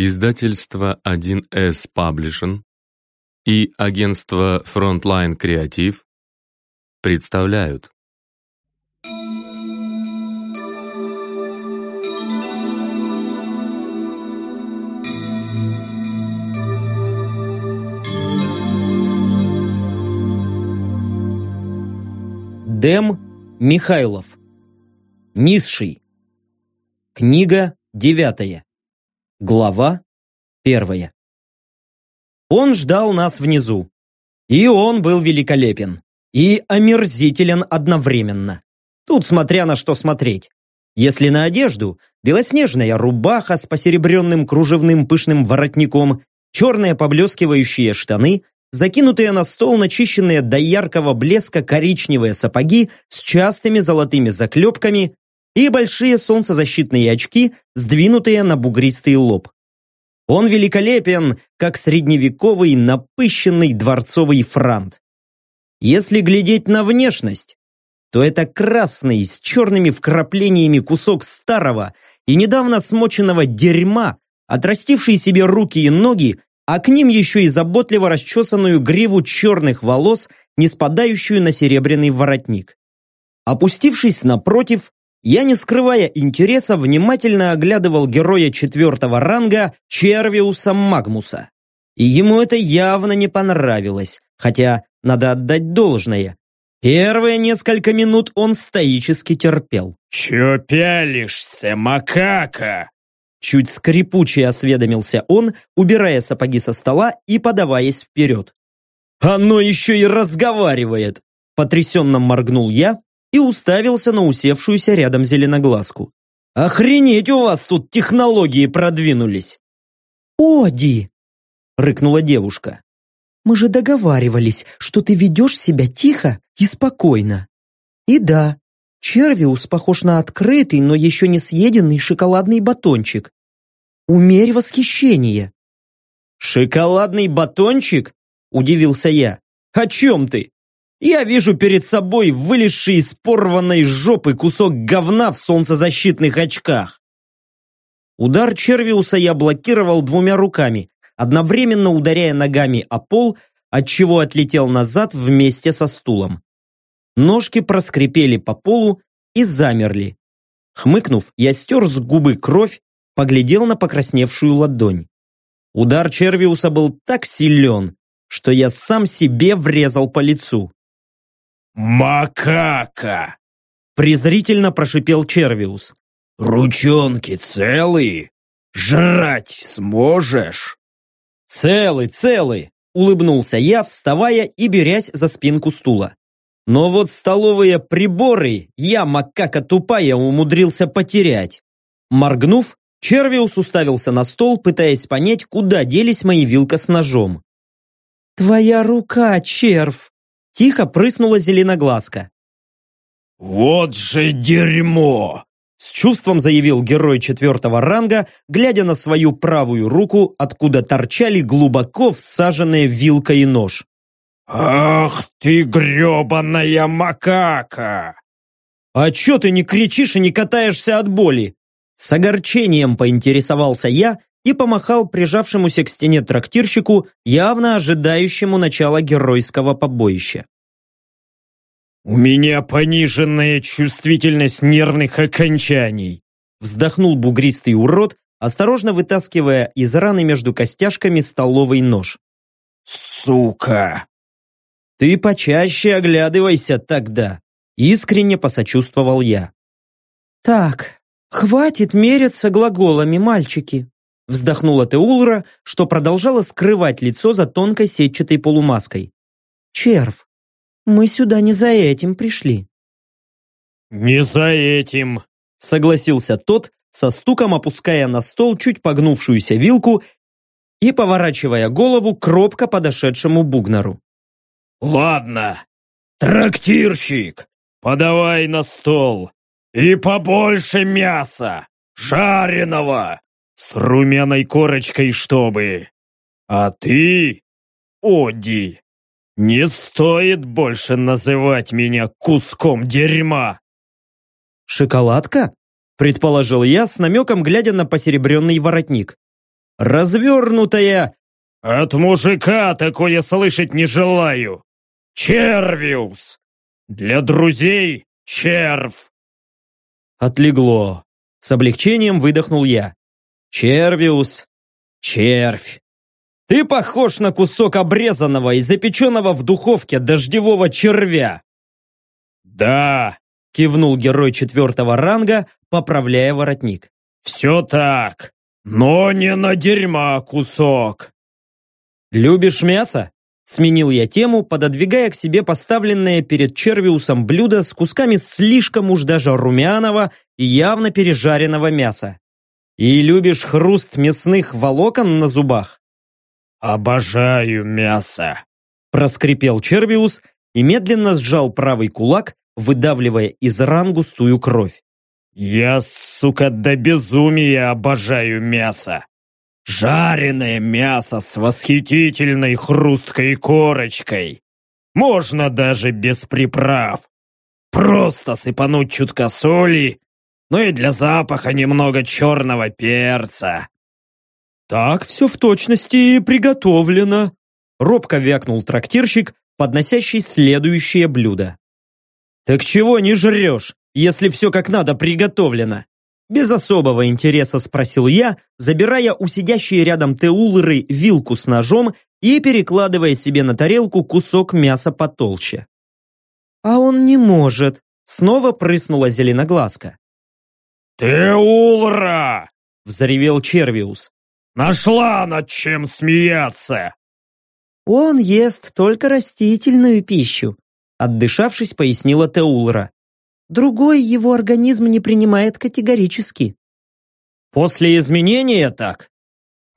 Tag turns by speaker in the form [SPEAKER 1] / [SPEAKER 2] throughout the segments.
[SPEAKER 1] Издательство 1С Publishing и агентство Frontline Creative представляют.
[SPEAKER 2] Дэм Михайлов. Низший. Книга девятая Глава первая. Он ждал нас внизу. И он был великолепен. И омерзителен одновременно. Тут смотря на что смотреть. Если на одежду, белоснежная рубаха с посеребренным кружевным пышным воротником, черные поблескивающие штаны, закинутые на стол начищенные до яркого блеска коричневые сапоги с частыми золотыми заклепками и большие солнцезащитные очки, сдвинутые на бугристый лоб. Он великолепен, как средневековый напыщенный дворцовый франт. Если глядеть на внешность, то это красный с черными вкраплениями кусок старого и недавно смоченного дерьма, отрастивший себе руки и ноги, а к ним еще и заботливо расчесанную гриву черных волос, не спадающую на серебряный воротник. Опустившись напротив, я, не скрывая интереса, внимательно оглядывал героя четвертого ранга Червиуса Магмуса. И ему это явно не понравилось, хотя надо отдать должное. Первые несколько минут он стоически терпел.
[SPEAKER 3] «Чё пялишься, макака?»
[SPEAKER 2] Чуть скрипуче осведомился он, убирая сапоги со стола и подаваясь вперед. «Оно еще и разговаривает!» Потрясенно моргнул я, и уставился на усевшуюся рядом зеленоглазку. «Охренеть у вас тут технологии продвинулись!»
[SPEAKER 4] «Оди!» — рыкнула девушка. «Мы же договаривались, что ты ведешь себя тихо и спокойно. И да, Червиус похож на открытый, но еще не съеденный шоколадный батончик. Умерь восхищение!»
[SPEAKER 2] «Шоколадный батончик?» – удивился я. «О чем ты? Я вижу перед собой вылезший из порванной жопы кусок говна в солнцезащитных очках. Удар Червиуса я блокировал двумя руками, одновременно ударяя ногами о пол, отчего отлетел назад вместе со стулом. Ножки проскрипели по полу и замерли. Хмыкнув, я стер с губы кровь, поглядел на покрасневшую ладонь. Удар Червиуса был так силен, что я сам себе врезал по лицу.
[SPEAKER 3] «Макака!»
[SPEAKER 2] презрительно прошипел Червиус.
[SPEAKER 3] «Ручонки целые? Жрать сможешь?»
[SPEAKER 2] «Целый, целый!» улыбнулся я, вставая и берясь за спинку стула. Но вот столовые приборы я, макака тупая, умудрился потерять. Моргнув, Червиус уставился на стол, пытаясь понять, куда делись мои вилка с ножом.
[SPEAKER 4] «Твоя рука, червь!»
[SPEAKER 2] Тихо прыснула зеленоглазка.
[SPEAKER 3] «Вот же дерьмо!»
[SPEAKER 2] С чувством заявил герой четвертого ранга, глядя на свою правую руку, откуда торчали глубоко всаженные вилка и нож.
[SPEAKER 3] «Ах ты гребаная макака!»
[SPEAKER 2] «А чё ты не кричишь и не катаешься от боли?» С огорчением поинтересовался я, и помахал прижавшемуся к стене трактирщику, явно ожидающему начала геройского побоища.
[SPEAKER 3] «У меня пониженная чувствительность нервных окончаний»,
[SPEAKER 2] вздохнул бугристый урод, осторожно вытаскивая из раны между костяшками столовый нож.
[SPEAKER 3] «Сука!»
[SPEAKER 2] «Ты почаще оглядывайся тогда», искренне посочувствовал я.
[SPEAKER 4] «Так, хватит мериться глаголами, мальчики»,
[SPEAKER 2] Вздохнула Теулра, что продолжала скрывать лицо за тонкой сетчатой полумаской.
[SPEAKER 4] «Червь, мы сюда не за этим пришли».
[SPEAKER 3] «Не за этим», —
[SPEAKER 2] согласился тот, со стуком опуская на стол чуть погнувшуюся вилку и поворачивая голову к робко подошедшему Бугнару.
[SPEAKER 3] «Ладно, трактирщик, подавай на стол и побольше мяса, жареного, с румяной корочкой, чтобы. А ты, Оди, не стоит больше называть меня куском дерьма.
[SPEAKER 2] Шоколадка? Предположил я с намеком, глядя на посеребренный воротник. развернутая...
[SPEAKER 3] «От мужика такое слышать не желаю! Червиус! Для друзей червь!»
[SPEAKER 2] Отлегло. С облегчением выдохнул я. Червиус, червь. Ты похож на кусок обрезанного и запеченного в духовке дождевого червя.
[SPEAKER 3] «Да!»
[SPEAKER 2] — кивнул герой четвертого ранга, поправляя воротник.
[SPEAKER 3] «Все так, но не на дерьма кусок!»
[SPEAKER 2] «Любишь мясо?» Сменил я тему, пододвигая к себе поставленное перед Червиусом блюдо с кусками слишком уж даже румяного и явно пережаренного мяса. «И любишь хруст мясных волокон на зубах?»
[SPEAKER 3] «Обожаю мясо!»
[SPEAKER 2] Проскрипел Червиус и медленно сжал правый кулак, выдавливая из ран густую кровь.
[SPEAKER 3] «Я, сука, до безумия обожаю мясо! Жареное мясо с восхитительной хрусткой корочкой! Можно даже без приправ! Просто сыпануть чутка соли, ну и для запаха немного черного перца!»
[SPEAKER 2] «Так все в точности и приготовлено», — робко вякнул трактирщик, подносящий следующее блюдо. «Так чего не жрешь, если все как надо приготовлено?» Без особого интереса спросил я, забирая у сидящей рядом Теулры вилку с ножом и перекладывая себе на тарелку кусок мяса потолще. «А он не может», — снова прыснула зеленоглазка.
[SPEAKER 3] «Теулра!»
[SPEAKER 2] — взревел Червиус.
[SPEAKER 3] «Нашла над чем смеяться!»
[SPEAKER 4] «Он ест только растительную пищу», Отдышавшись, пояснила Теулра. Другой его организм не принимает категорически.
[SPEAKER 2] После изменения так?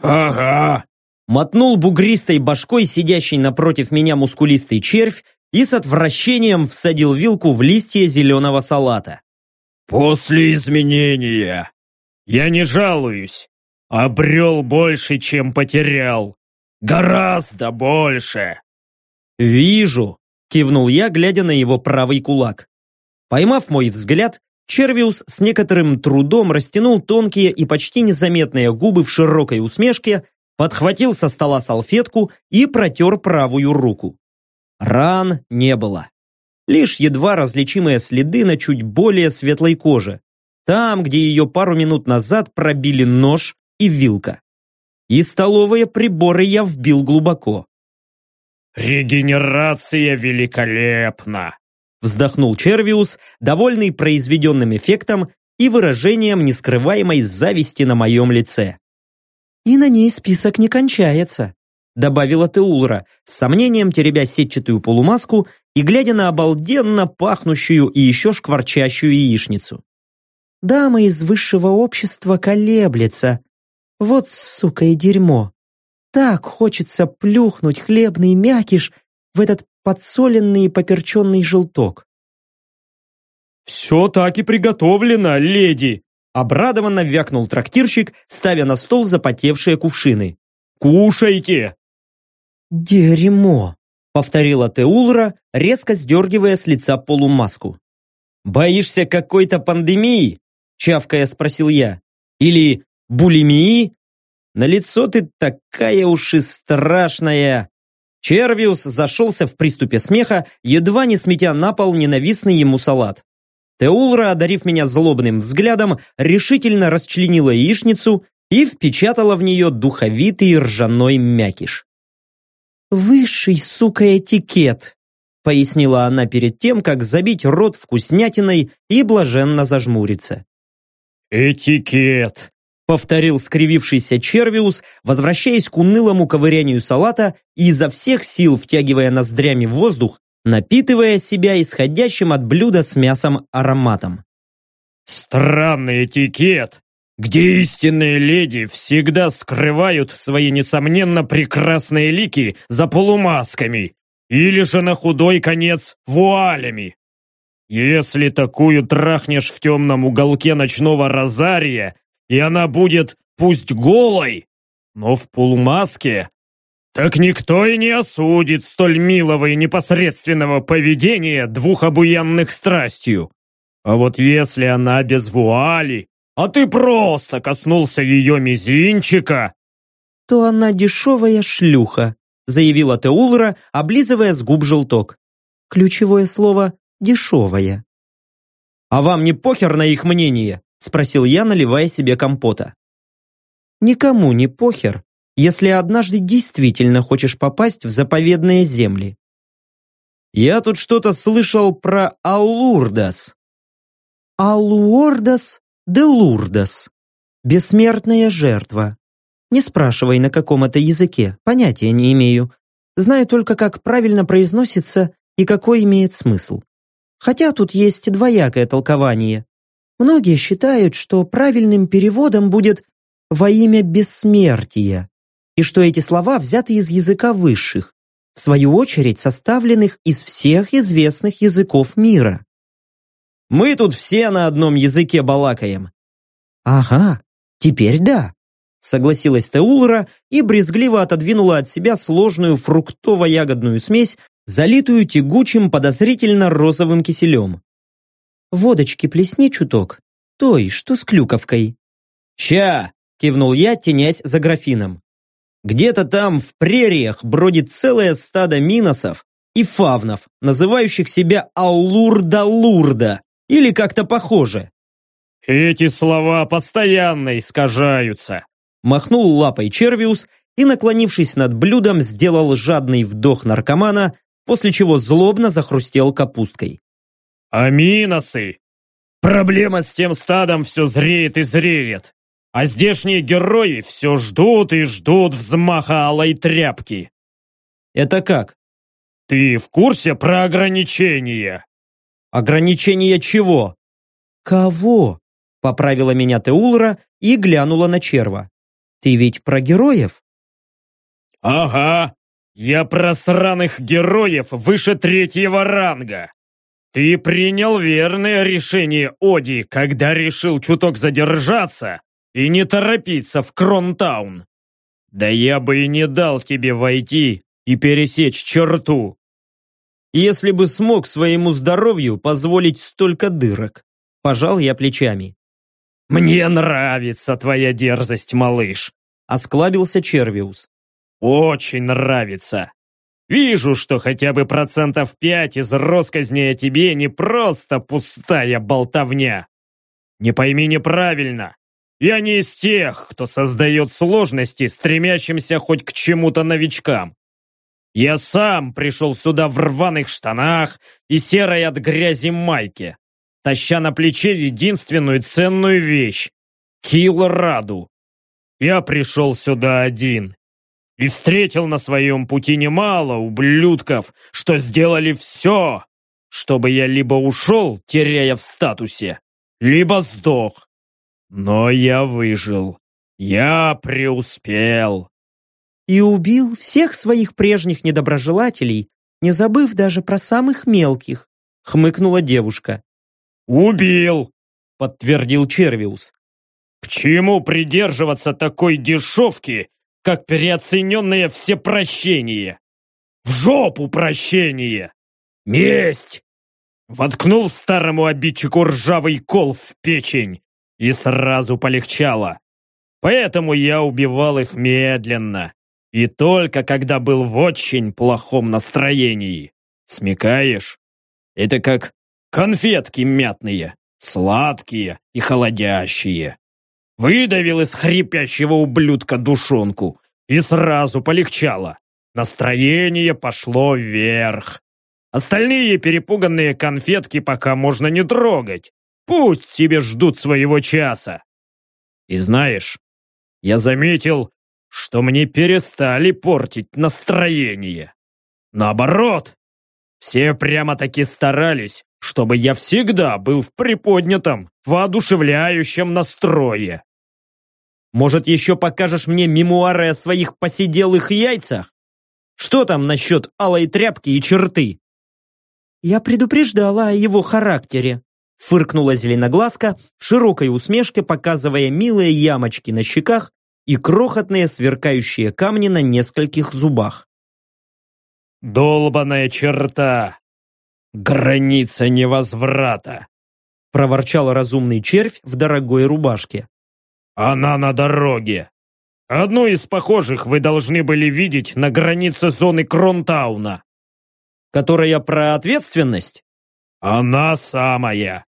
[SPEAKER 3] Ага.
[SPEAKER 2] Мотнул бугристой башкой сидящий напротив меня мускулистый червь и с отвращением всадил вилку в листья зеленого салата.
[SPEAKER 3] После изменения. Я не жалуюсь. Обрел больше, чем потерял. Гораздо больше.
[SPEAKER 2] Вижу, Кивнул я, глядя на его правый кулак. Поймав мой взгляд, Червиус с некоторым трудом растянул тонкие и почти незаметные губы в широкой усмешке, подхватил со стола салфетку и протер правую руку. Ран не было. Лишь едва различимые следы на чуть более светлой коже. Там, где ее пару минут назад пробили нож и вилка. И столовые приборы я вбил глубоко.
[SPEAKER 3] «Регенерация великолепна!»
[SPEAKER 2] Вздохнул Червиус, довольный произведенным эффектом и выражением нескрываемой зависти на моем лице.
[SPEAKER 4] «И на ней список не кончается», добавила Теулра, с сомнением теребя сетчатую полумаску и глядя на обалденно пахнущую и еще шкварчащую яичницу. «Дама из высшего общества колеблется. Вот сука и дерьмо так хочется плюхнуть хлебный мякиш в этот подсоленный и поперченный желток.
[SPEAKER 2] «Все так и приготовлено, леди!» Обрадованно вякнул трактирщик, ставя на стол запотевшие кувшины. «Кушайте!»
[SPEAKER 4] «Дерьмо!»
[SPEAKER 2] — повторила Теулра, резко сдергивая с лица полумаску. «Боишься какой-то пандемии?» — чавкая спросил я. «Или булимии?» На лицо ты такая уж и страшная!» Червиус зашелся в приступе смеха, едва не сметя на пол ненавистный ему салат. Теулра, одарив меня злобным взглядом, решительно расчленила яичницу и впечатала в нее духовитый ржаной мякиш.
[SPEAKER 4] «Высший, сука, этикет!»
[SPEAKER 2] пояснила она перед тем, как забить рот вкуснятиной и блаженно зажмуриться.
[SPEAKER 3] «Этикет!»
[SPEAKER 2] повторил скривившийся Червиус, возвращаясь к унылому ковырянию салата и изо всех сил втягивая ноздрями воздух, напитывая себя исходящим от блюда с мясом ароматом.
[SPEAKER 3] «Странный этикет, где истинные леди всегда скрывают свои несомненно прекрасные лики за полумасками или же на худой конец вуалями. Если такую трахнешь в темном уголке ночного розария, и она будет пусть голой, но в полумаске, так никто и не осудит столь милого и непосредственного поведения двух обуянных страстью. А вот если она без вуали, а ты просто коснулся ее мизинчика,
[SPEAKER 4] что она дешевая шлюха, заявила Теулра, облизывая с губ желток. Ключевое слово «дешевая».
[SPEAKER 2] «А вам не похер на их мнение?» спросил я, наливая себе компота.
[SPEAKER 4] Никому не похер, если однажды действительно хочешь попасть в заповедные земли.
[SPEAKER 2] Я тут что-то слышал про Аулурдас.
[SPEAKER 4] Алуордас де Лурдас. Бессмертная жертва. Не спрашивай, на каком это языке, понятия не имею. Знаю только, как правильно произносится и какой имеет смысл. Хотя тут есть двоякое толкование. Многие считают, что правильным переводом будет «во имя бессмертия», и что эти слова взяты из языка высших, в свою очередь составленных из всех известных языков мира.
[SPEAKER 2] Мы тут все на одном языке балакаем.
[SPEAKER 4] Ага, теперь да, согласилась Теулра и брезгливо отодвинула от себя сложную фруктово-ягодную смесь, залитую тягучим подозрительно розовым киселем. Водочки плесни чуток, той, что с клюковкой.
[SPEAKER 2] «Ща!» – кивнул я, тенясь за графином. Где-то там, в прериях, бродит целое стадо миносов и фавнов, называющих себя Аулурда-Лурда, или как-то похоже.
[SPEAKER 3] «Эти слова постоянно искажаются»,
[SPEAKER 2] махнул лапой Червиус и, наклонившись над блюдом, сделал жадный вдох наркомана, после чего злобно захрустел капусткой.
[SPEAKER 3] «Аминосы! Проблема с тем стадом все зреет и зреет. А здешние герои все ждут и ждут взмаха алой тряпки.
[SPEAKER 2] Это как?
[SPEAKER 3] Ты в курсе про ограничения?
[SPEAKER 2] Ограничения чего?
[SPEAKER 4] Кого? Поправила меня Теулра и глянула на черва. Ты ведь про героев?
[SPEAKER 3] Ага, я про сраных героев выше третьего ранга. Ты принял верное решение, Оди, когда решил чуток задержаться и не торопиться в Кронтаун. Да я бы и не дал тебе войти и пересечь черту.
[SPEAKER 2] Если бы смог своему здоровью позволить столько дырок. Пожал я плечами.
[SPEAKER 3] «Мне нравится твоя дерзость, малыш», —
[SPEAKER 2] осклабился Червиус.
[SPEAKER 3] «Очень нравится. Вижу, что хотя бы процентов пять из росказней о тебе не просто пустая болтовня. Не пойми неправильно. Я не из тех, кто создает сложности, стремящимся хоть к чему-то новичкам. Я сам пришел сюда в рваных штанах и серой от грязи майке, таща на плече единственную ценную вещь — Килраду. Я пришел сюда один и встретил на своем пути немало ублюдков, что сделали все, чтобы я либо ушел, теряя в статусе, либо сдох. Но я выжил. Я преуспел.
[SPEAKER 4] И убил всех своих прежних недоброжелателей, не забыв даже про самых мелких, хмыкнула девушка.
[SPEAKER 3] Убил,
[SPEAKER 2] подтвердил Червиус.
[SPEAKER 3] К чему придерживаться такой дешевки, как переоцененное всепрощение? В жопу прощение! Месть! Воткнул старому обидчику ржавый кол в печень и сразу полегчало. Поэтому я убивал их медленно. И только когда был в очень плохом настроении. Смекаешь? Это как конфетки мятные, сладкие и холодящие. Выдавил из хрипящего ублюдка душонку, и сразу полегчало. Настроение пошло вверх. Остальные перепуганные конфетки пока можно не трогать. Пусть себе ждут своего часа. И знаешь, я заметил, что мне перестали портить настроение. Наоборот, все прямо-таки старались, чтобы я всегда был в приподнятом, воодушевляющем настрое.
[SPEAKER 2] Может, еще покажешь мне мемуары о своих посиделых яйцах? Что там насчет алой тряпки и черты?
[SPEAKER 4] Я предупреждала о его характере, Фыркнула зеленоглазка в широкой усмешке, показывая милые ямочки на щеках и крохотные сверкающие камни на нескольких зубах.
[SPEAKER 3] «Долбаная черта! Граница невозврата!»
[SPEAKER 2] проворчал разумный червь в дорогой рубашке.
[SPEAKER 3] «Она на дороге! Одну из похожих вы должны были видеть на границе зоны Кронтауна.
[SPEAKER 2] Которая про ответственность?
[SPEAKER 3] Она самая.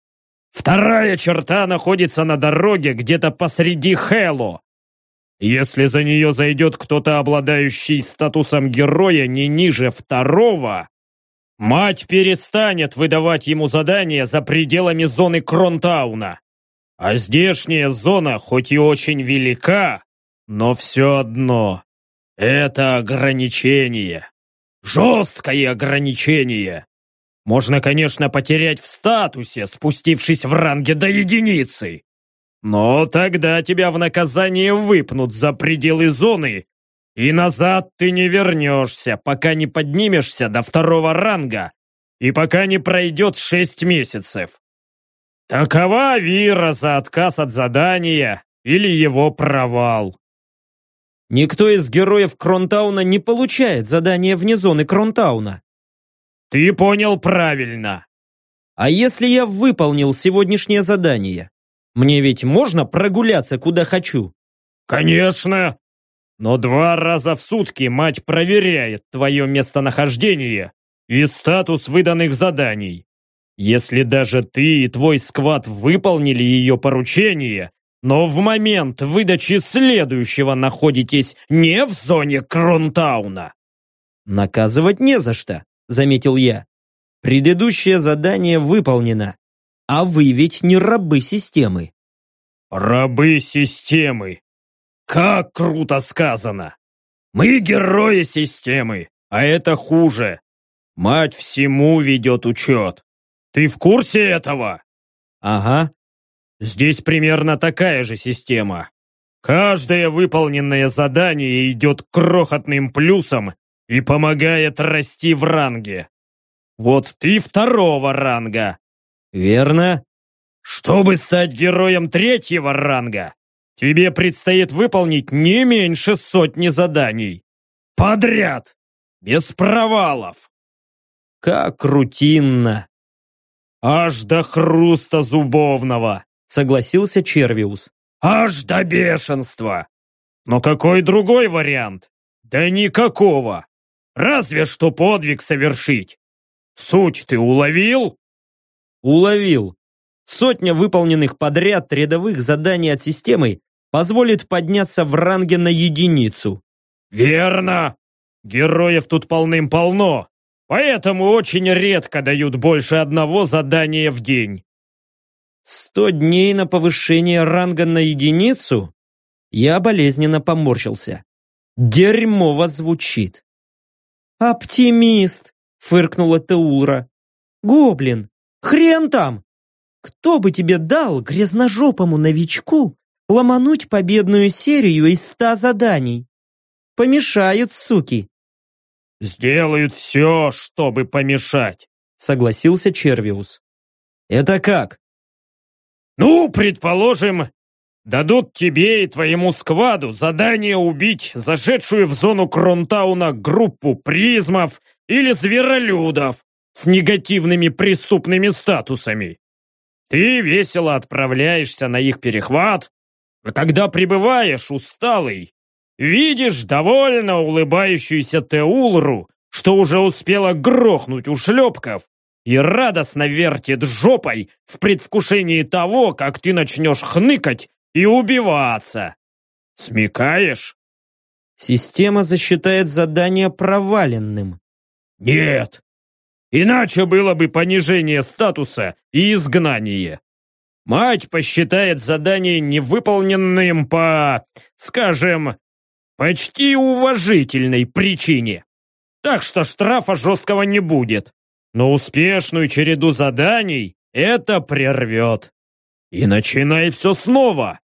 [SPEAKER 3] Вторая черта находится на дороге где-то посреди Хэлло. Если за нее зайдет кто-то, обладающий статусом героя не ниже второго, мать перестанет выдавать ему задания за пределами зоны Кронтауна. А здешняя зона хоть и очень велика, но все одно — это ограничение. Жесткое ограничение. Можно, конечно, потерять в статусе, спустившись в ранге до единицы. Но тогда тебя в наказание выпнут за пределы зоны, и назад ты не вернешься, пока не поднимешься до второго ранга и пока не пройдет шесть месяцев. Такова вира за отказ от задания или его провал.
[SPEAKER 2] Никто из героев Кронтауна не получает задание вне зоны Кронтауна.
[SPEAKER 3] Ты понял правильно.
[SPEAKER 2] А если я выполнил сегодняшнее задание? Мне ведь можно прогуляться куда хочу?
[SPEAKER 3] Конечно. Но два раза в сутки мать проверяет твое местонахождение и статус выданных заданий. Если даже ты и твой сквад выполнили ее поручение, но в момент выдачи следующего находитесь не в зоне Кронтауна.
[SPEAKER 2] Наказывать не за что, заметил я. Предыдущее задание выполнено. А вы ведь не рабы системы.
[SPEAKER 3] Рабы системы. Как круто сказано. Мы герои системы, а это хуже. Мать всему ведет учет. Ты в курсе этого?
[SPEAKER 2] Ага.
[SPEAKER 3] Здесь примерно такая же система. Каждое выполненное задание идет крохотным плюсом и помогает расти в ранге. Вот ты второго ранга.
[SPEAKER 2] Верно.
[SPEAKER 3] Чтобы стать героем третьего ранга, тебе предстоит выполнить не меньше сотни заданий. Подряд. Без провалов.
[SPEAKER 2] Как рутинно.
[SPEAKER 3] Аж до хруста зубовного
[SPEAKER 2] согласился Червиус.
[SPEAKER 3] Аж до бешенства. Но какой другой вариант? Да никакого. Разве что подвиг совершить. Суть ты уловил?
[SPEAKER 2] Уловил. Сотня выполненных подряд рядовых заданий от системы позволит подняться в ранге на единицу.
[SPEAKER 3] Верно. Героев тут полным-полно, поэтому очень редко дают больше одного задания в день.
[SPEAKER 2] Сто дней на повышение ранга на единицу? Я болезненно поморщился. Дерьмово звучит. «Оптимист!» — фыркнула Теулра. «Гоблин! Хрен там! Кто бы тебе дал грязножопому новичку ломануть победную серию из ста заданий? Помешают, суки!»
[SPEAKER 3] «Сделают все, чтобы помешать!»
[SPEAKER 2] — согласился Червиус. «Это как?»
[SPEAKER 3] Ну, предположим, дадут тебе и твоему скваду задание убить зашедшую в зону Кронтауна группу призмов или зверолюдов с негативными преступными статусами. Ты весело отправляешься на их перехват, а когда прибываешь усталый, видишь довольно улыбающуюся Теулру, что уже успела грохнуть у шлепков и радостно вертит жопой в предвкушении того, как ты начнешь хныкать и убиваться. Смекаешь?
[SPEAKER 2] Система засчитает задание проваленным.
[SPEAKER 3] Нет. Иначе было бы понижение статуса и изгнание. Мать посчитает задание невыполненным по, скажем, почти уважительной причине. Так что штрафа жесткого не будет но успешную череду заданий это прервет. И начинай все снова.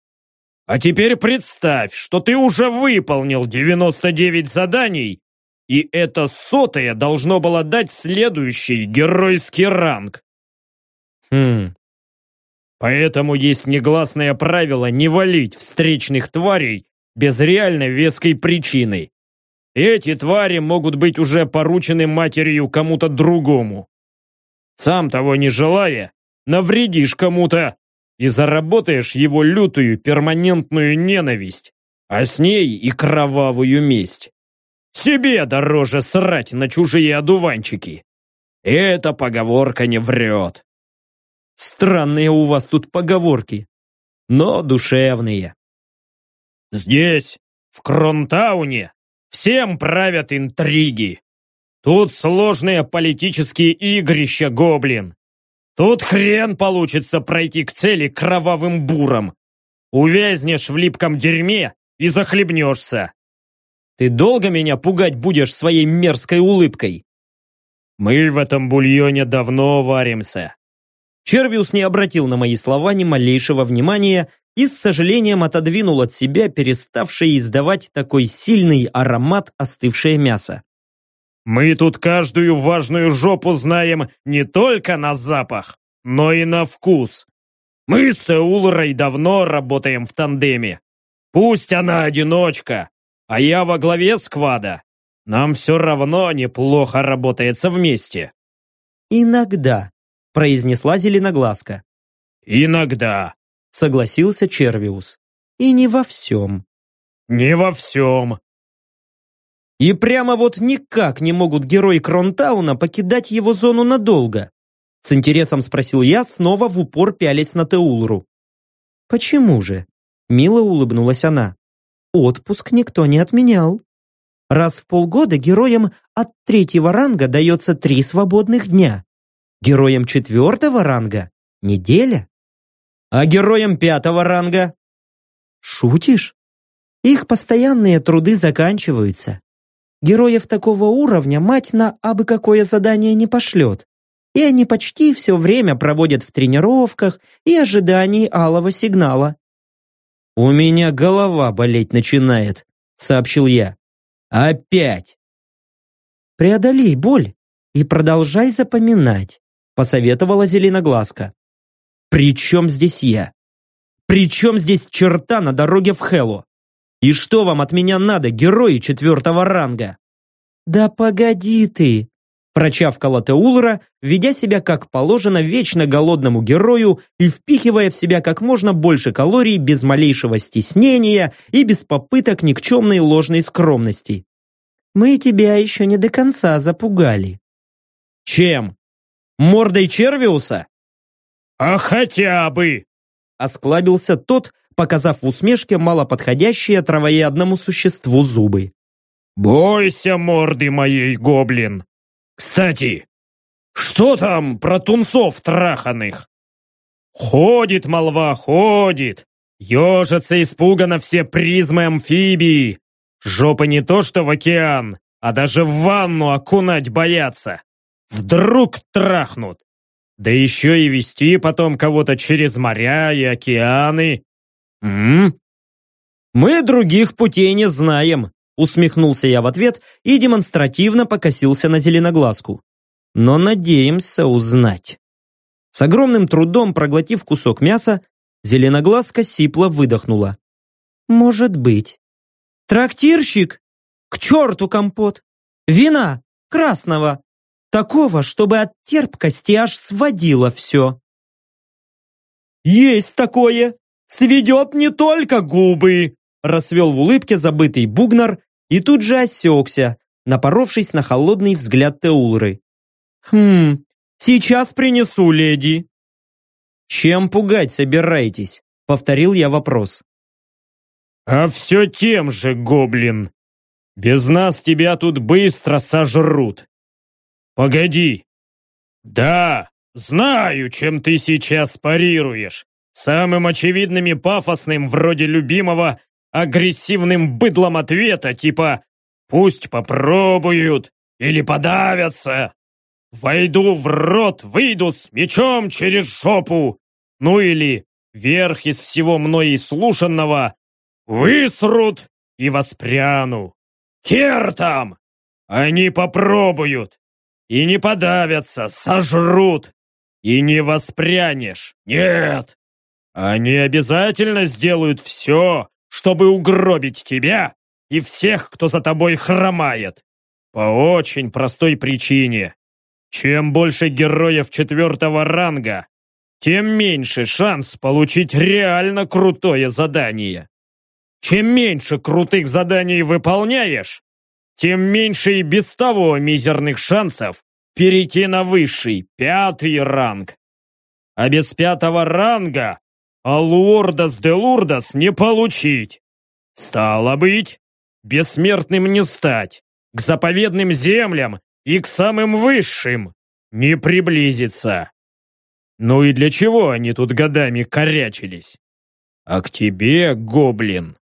[SPEAKER 3] А теперь представь, что ты уже выполнил 99 заданий, и это сотое должно было дать следующий геройский ранг.
[SPEAKER 2] Хм.
[SPEAKER 3] Поэтому есть негласное правило не валить встречных тварей без реально веской причины. Эти твари могут быть уже поручены матерью кому-то другому. Сам того не желая, навредишь кому-то и заработаешь его лютую перманентную ненависть. а с ней и кровавую месть. Себе дороже срать на чужие одуванчики. Эта поговорка не врет.
[SPEAKER 2] Странные у вас тут поговорки, но душевные.
[SPEAKER 3] Здесь, в Кронтауне, всем правят интриги. Тут сложные политические игрища, гоблин. Тут хрен получится пройти к цели кровавым буром. Увязнешь в липком дерьме и захлебнешься.
[SPEAKER 2] Ты долго меня пугать будешь своей мерзкой улыбкой?
[SPEAKER 3] Мы в этом бульоне давно варимся.
[SPEAKER 2] Червиус не обратил на мои слова ни малейшего внимания и с сожалением отодвинул от себя переставшее издавать такой сильный аромат остывшее мясо.
[SPEAKER 3] Мы тут каждую важную жопу знаем не только на запах, но и на вкус. Мы с Теулрой давно работаем в тандеме. Пусть она одиночка, а я во главе сквада. Нам все равно неплохо работается вместе.
[SPEAKER 2] Иногда, произнесла зеленоглазка.
[SPEAKER 3] Иногда,
[SPEAKER 2] согласился Червиус. И не во всем.
[SPEAKER 3] Не во всем,
[SPEAKER 2] и прямо вот никак не могут герои Кронтауна покидать его зону надолго. С интересом спросил я, снова в упор пялясь на Теулру. «Почему же?» Мило улыбнулась она. «Отпуск никто не отменял. Раз в полгода героям от третьего ранга дается три свободных дня. Героям четвертого ранга – неделя. А героям пятого ранга? Шутишь? Их постоянные труды заканчиваются. Героев такого уровня мать на абы какое задание не пошлет. И они почти все время проводят в тренировках и ожидании алого сигнала. «У меня голова болеть начинает», — сообщил я. «Опять!» «Преодолей боль и продолжай запоминать», — посоветовала Зеленоглазка. «При чем здесь я? При чем здесь черта на дороге в Хелло? И что вам от меня надо, герои четвертого ранга? Да погоди ты, прочавкала Теулра, ведя себя как положено вечно голодному герою и впихивая в себя как можно больше калорий без малейшего стеснения и без попыток никчемной ложной скромности. Мы тебя еще не до конца запугали. Чем? Мордой Червиуса?
[SPEAKER 3] А хотя бы!
[SPEAKER 2] Осклабился тот, показав в усмешке малоподходящие травоядному существу зубы.
[SPEAKER 3] «Бойся морды моей, гоблин! Кстати, что там про тунцов траханых?» «Ходит молва, ходит! Ежатся испуганно все призмы амфибии! Жопы не то что в океан, а даже в ванну окунать боятся! Вдруг трахнут! Да еще и вести потом кого-то через моря и океаны!
[SPEAKER 2] «М? Мы других путей не знаем», усмехнулся я в ответ и демонстративно покосился на зеленоглазку. Но надеемся узнать. С огромным трудом проглотив кусок мяса, зеленоглазка сипло выдохнула. «Может быть. Трактирщик? К черту компот! Вина! Красного! Такого, чтобы от терпкости аж сводило все!»
[SPEAKER 3] «Есть такое!» сведет не только губы!» Расвел в улыбке забытый бугнар и тут же осекся, напоровшись на холодный взгляд Теулры. «Хм, сейчас принесу, леди!»
[SPEAKER 2] «Чем пугать собираетесь?» — повторил я вопрос.
[SPEAKER 3] «А все тем же, гоблин! Без нас тебя тут быстро сожрут! Погоди! Да, знаю, чем ты сейчас парируешь! Самым очевидным и пафосным, вроде любимого, агрессивным быдлом ответа, типа «пусть попробуют» или «подавятся». «Войду в рот, выйду с мечом через жопу». Ну или верх из всего мной слушанного «высрут и воспряну». Хер там! Они попробуют и не подавятся, сожрут, и не воспрянешь. Нет! Они обязательно сделают все, чтобы угробить тебя и всех, кто за тобой хромает. По очень простой причине. Чем больше героев четвертого ранга, тем меньше шанс получить реально крутое задание. Чем меньше крутых заданий выполняешь, тем меньше и без того мизерных шансов перейти на высший, пятый ранг. А без пятого ранга Алуордас де Лурдас не получить. Стало быть, бессмертным не стать, к заповедным землям и к самым высшим не приблизиться. Ну и для чего они тут годами корячились? А к тебе, гоблин,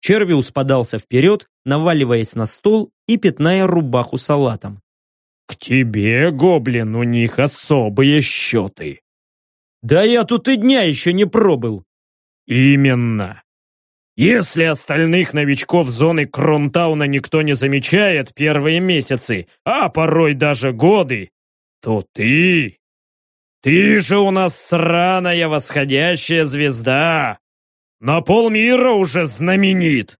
[SPEAKER 2] Червиус подался вперед, наваливаясь на стол и пятная рубаху салатом.
[SPEAKER 3] «К тебе, гоблин, у них особые счеты».
[SPEAKER 2] «Да я тут и дня еще не пробыл».
[SPEAKER 3] «Именно. Если остальных новичков зоны Кронтауна никто не замечает первые месяцы, а порой даже годы, то ты... Ты же у нас сраная восходящая звезда. На полмира уже знаменит.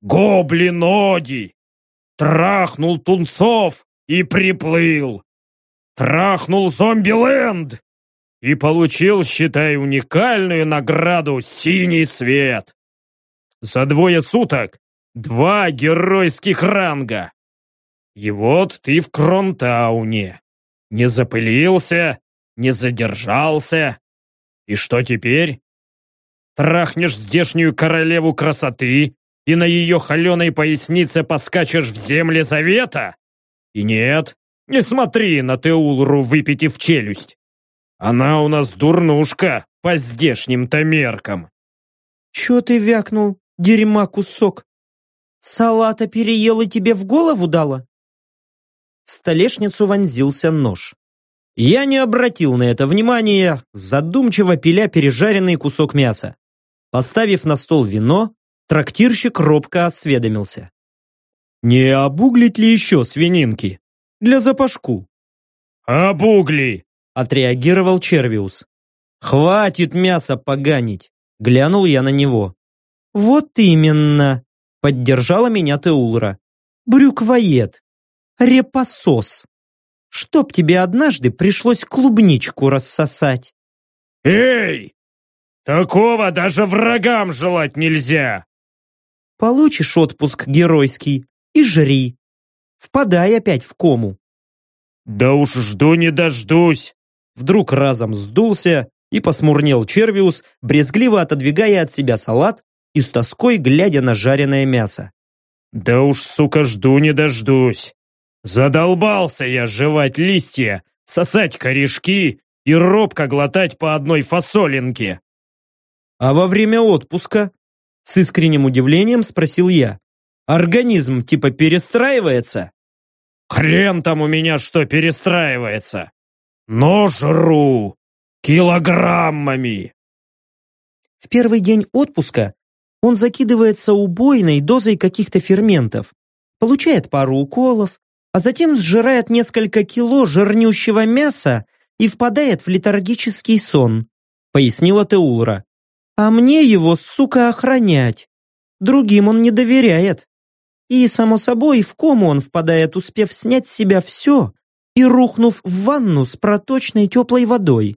[SPEAKER 3] Гоблин Оди. Трахнул тунцов и приплыл. Трахнул зомби-ленд и получил, считай, уникальную награду «Синий свет». За двое суток два геройских ранга. И вот ты в Кронтауне. Не запылился, не задержался. И что теперь? трахнешь здешнюю королеву красоты и на ее холеной пояснице поскачешь в земле завета? И нет, не смотри на Теулру, выпитив челюсть. Она у нас дурнушка по здешним-то меркам.
[SPEAKER 4] Чё ты вякнул, дерьма кусок? Салата переел и тебе в голову дала?
[SPEAKER 2] В столешницу вонзился нож. Я не обратил на это внимания, задумчиво пиля пережаренный кусок мяса. Поставив на стол вино, трактирщик робко осведомился. «Не обуглить ли еще свининки? Для запашку?»
[SPEAKER 3] «Обугли!»
[SPEAKER 2] – отреагировал Червиус. «Хватит мяса поганить!» – глянул я на него.
[SPEAKER 4] «Вот именно!» – поддержала меня Теулра. «Брюквоед! Репосос! Чтоб тебе однажды пришлось клубничку рассосать!»
[SPEAKER 3] «Эй! Такого даже врагам желать нельзя.
[SPEAKER 4] Получишь отпуск геройский и жри. Впадай опять в кому.
[SPEAKER 3] Да уж жду не дождусь.
[SPEAKER 2] Вдруг разом сдулся и посмурнел Червиус, брезгливо отодвигая от себя салат и с тоской глядя на жареное мясо.
[SPEAKER 3] Да уж, сука, жду не дождусь. Задолбался я жевать листья, сосать корешки и робко глотать по одной фасолинке.
[SPEAKER 2] А во время отпуска? С искренним удивлением спросил я. Организм типа перестраивается?
[SPEAKER 3] Хрен там у меня что перестраивается. Но жру килограммами.
[SPEAKER 4] В первый день отпуска он закидывается убойной дозой каких-то ферментов, получает пару уколов, а затем сжирает несколько кило жирнющего мяса и впадает в летаргический сон, пояснила Теулра. А мне его, сука, охранять. Другим он не доверяет. И, само собой, в кому он впадает, успев снять с себя все и рухнув в ванну с проточной теплой водой.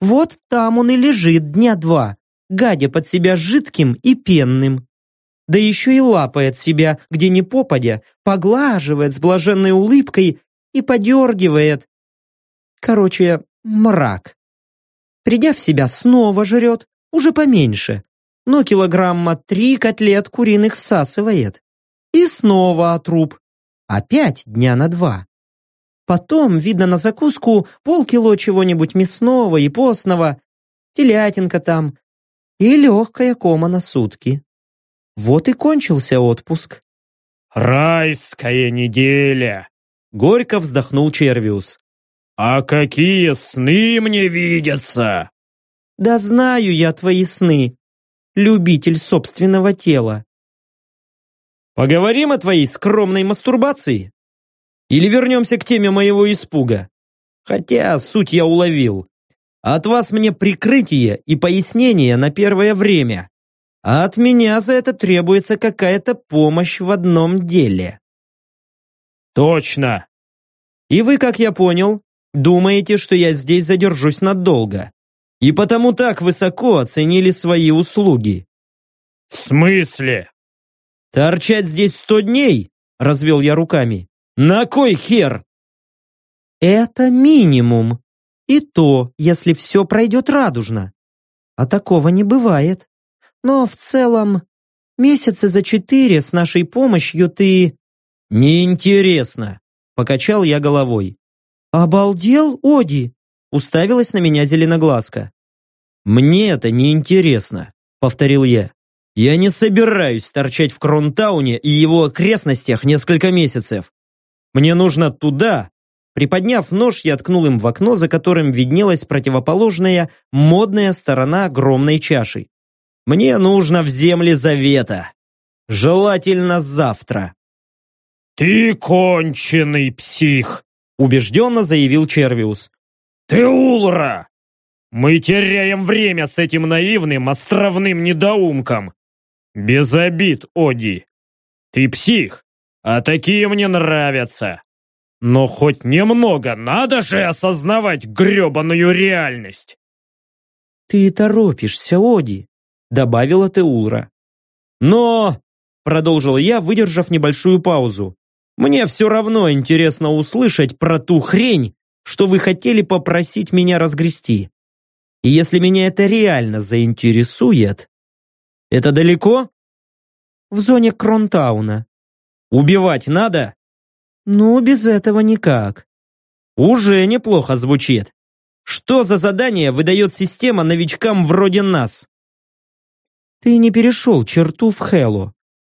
[SPEAKER 4] Вот там он и лежит дня два, гадя под себя жидким и пенным. Да еще и лапает себя, где ни попадя, поглаживает с блаженной улыбкой и подергивает. Короче, мрак. Придя в себя, снова жрет, уже поменьше, но килограмма три котлет куриных всасывает. И снова труп. Опять дня на два. Потом, видно на закуску, полкило чего-нибудь мясного и постного, телятинка там и легкая кома на сутки. Вот и кончился отпуск.
[SPEAKER 3] «Райская неделя!»
[SPEAKER 2] Горько вздохнул Червиус.
[SPEAKER 3] «А какие сны мне видятся!»
[SPEAKER 4] Да знаю я твои сны, любитель собственного тела.
[SPEAKER 2] Поговорим о твоей скромной мастурбации? Или вернемся к теме моего испуга? Хотя суть я уловил. От вас мне прикрытие и пояснение на первое время. А от меня за это требуется какая-то помощь в одном деле.
[SPEAKER 3] Точно.
[SPEAKER 2] И вы, как я понял, думаете, что я здесь задержусь надолго и потому так высоко оценили свои услуги.
[SPEAKER 3] В смысле?
[SPEAKER 2] Торчать здесь сто дней? Развел я руками. На кой хер?
[SPEAKER 4] Это минимум. И то, если все пройдет радужно. А такого не бывает. Но в целом, месяца за четыре с нашей помощью ты...
[SPEAKER 2] Неинтересно. Покачал я головой.
[SPEAKER 4] Обалдел, Оди? Уставилась на меня зеленоглазка.
[SPEAKER 2] «Мне это не интересно», — повторил я. «Я не собираюсь торчать в Кронтауне и его окрестностях несколько месяцев. Мне нужно туда». Приподняв нож, я ткнул им в окно, за которым виднелась противоположная, модная сторона огромной чаши. «Мне нужно в земли завета. Желательно завтра».
[SPEAKER 3] «Ты конченый псих!»
[SPEAKER 2] убежденно заявил Червиус.
[SPEAKER 3] «Ты Улра! Мы теряем время с этим наивным островным недоумком! Без обид, Оди! Ты псих, а такие мне нравятся! Но хоть немного надо же осознавать гребаную реальность!»
[SPEAKER 4] «Ты торопишься, Оди», — добавила Теулра.
[SPEAKER 2] «Но...» — продолжил я, выдержав небольшую паузу. «Мне все равно интересно услышать про ту хрень, что вы хотели попросить меня разгрести. И если меня это реально заинтересует... Это далеко?
[SPEAKER 4] В зоне Кронтауна.
[SPEAKER 2] Убивать надо?
[SPEAKER 4] Ну, без этого никак.
[SPEAKER 2] Уже неплохо звучит. Что за задание выдает система новичкам вроде нас?
[SPEAKER 4] Ты не перешел черту в Хэлло.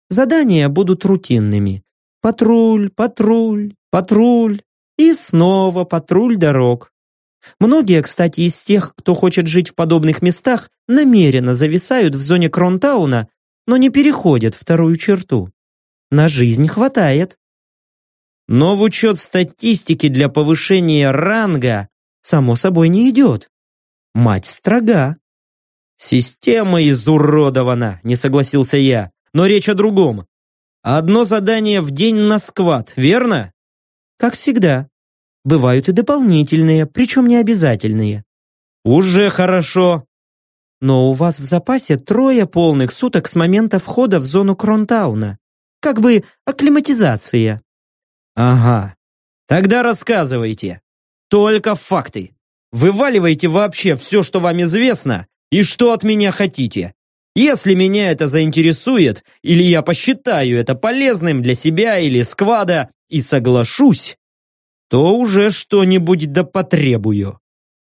[SPEAKER 4] Задания будут рутинными. Патруль, патруль, патруль, и снова патруль дорог. Многие, кстати, из тех, кто хочет жить в подобных местах, намеренно зависают в зоне Кронтауна, но не переходят вторую черту. На жизнь хватает.
[SPEAKER 2] Но в учет статистики для повышения ранга, само собой, не идет. Мать строга. Система изуродована, не согласился я, но речь о другом. Одно задание в день на сквад, верно?
[SPEAKER 4] Как всегда. Бывают и дополнительные, причем не обязательные.
[SPEAKER 2] Уже хорошо.
[SPEAKER 4] Но у вас в запасе трое полных суток с момента входа в зону Кронтауна. Как бы акклиматизация.
[SPEAKER 2] Ага. Тогда рассказывайте. Только факты. Вываливайте вообще все, что вам известно, и что от меня хотите. Если меня это заинтересует, или я посчитаю это полезным для себя или сквада, и соглашусь, то уже что-нибудь да потребую.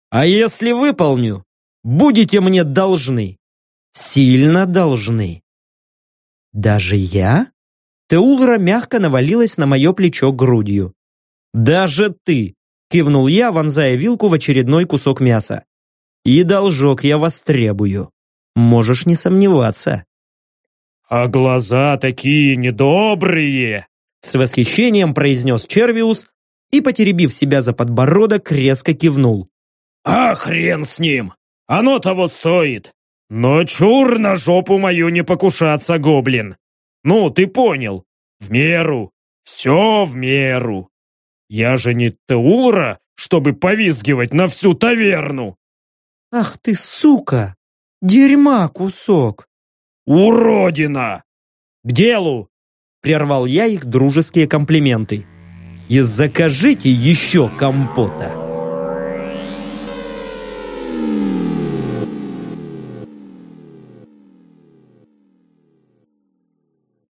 [SPEAKER 2] А если выполню, будете мне должны. Сильно должны.
[SPEAKER 4] Даже я? Теулра мягко навалилась на мое плечо грудью.
[SPEAKER 2] «Даже ты!» – кивнул я, вонзая вилку в очередной кусок мяса. «И должок я вас требую. Можешь не сомневаться».
[SPEAKER 3] «А глаза такие недобрые!»
[SPEAKER 2] С восхищением произнес Червиус и, потеребив себя за подбородок, резко кивнул.
[SPEAKER 3] «А хрен с ним! Оно того стоит! Но чур на жопу мою не покушаться, гоблин! Ну, ты понял! В меру! Все в меру! Я же не Теулра, чтобы повизгивать на всю таверну!»
[SPEAKER 4] «Ах ты, сука! Дерьма кусок!»
[SPEAKER 3] «Уродина!»
[SPEAKER 2] «К делу!» Прервал я их дружеские комплименты. «И закажите еще компота!»